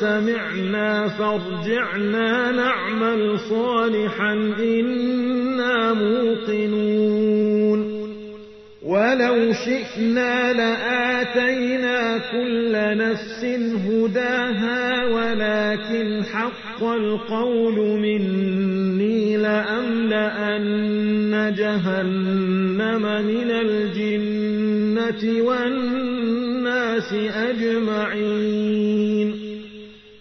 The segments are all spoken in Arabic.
وسمعنا فارجعنا نعمل صالحا إنا موقنون. ولو شئنا لآتينا كل نفس هداها ولكن حق القول مني لأملأن جهنم من الجنة والناس أجمعين.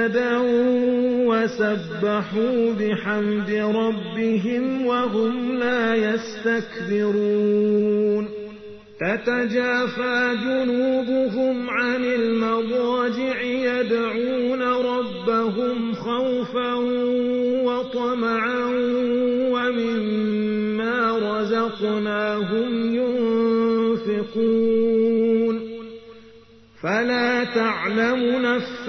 سجدا وسبحوا بحمد ربهم وهم لا يستكبرون. تتجافى جنوبهم عن المضاجع يدعون ربهم خوفا وطمعا ومما رزقناهم ينفقون. فلا تعلم نفس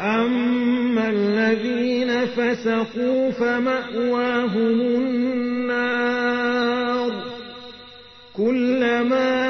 وأما الذين فسقوا فمأواهم النار كلما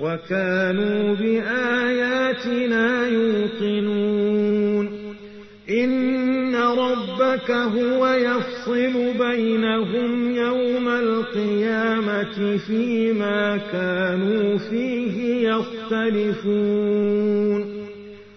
وكانوا بآياتنا يوقنون. إن ربك هو يفصل بينهم يوم القيامة فيما كانوا فيه يختلفون.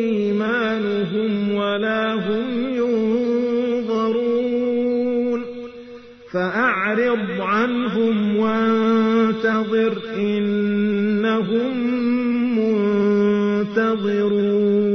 إيمانهم ولا هم ينظرون. فأعرض عنهم وانتظر إنهم منتظرون.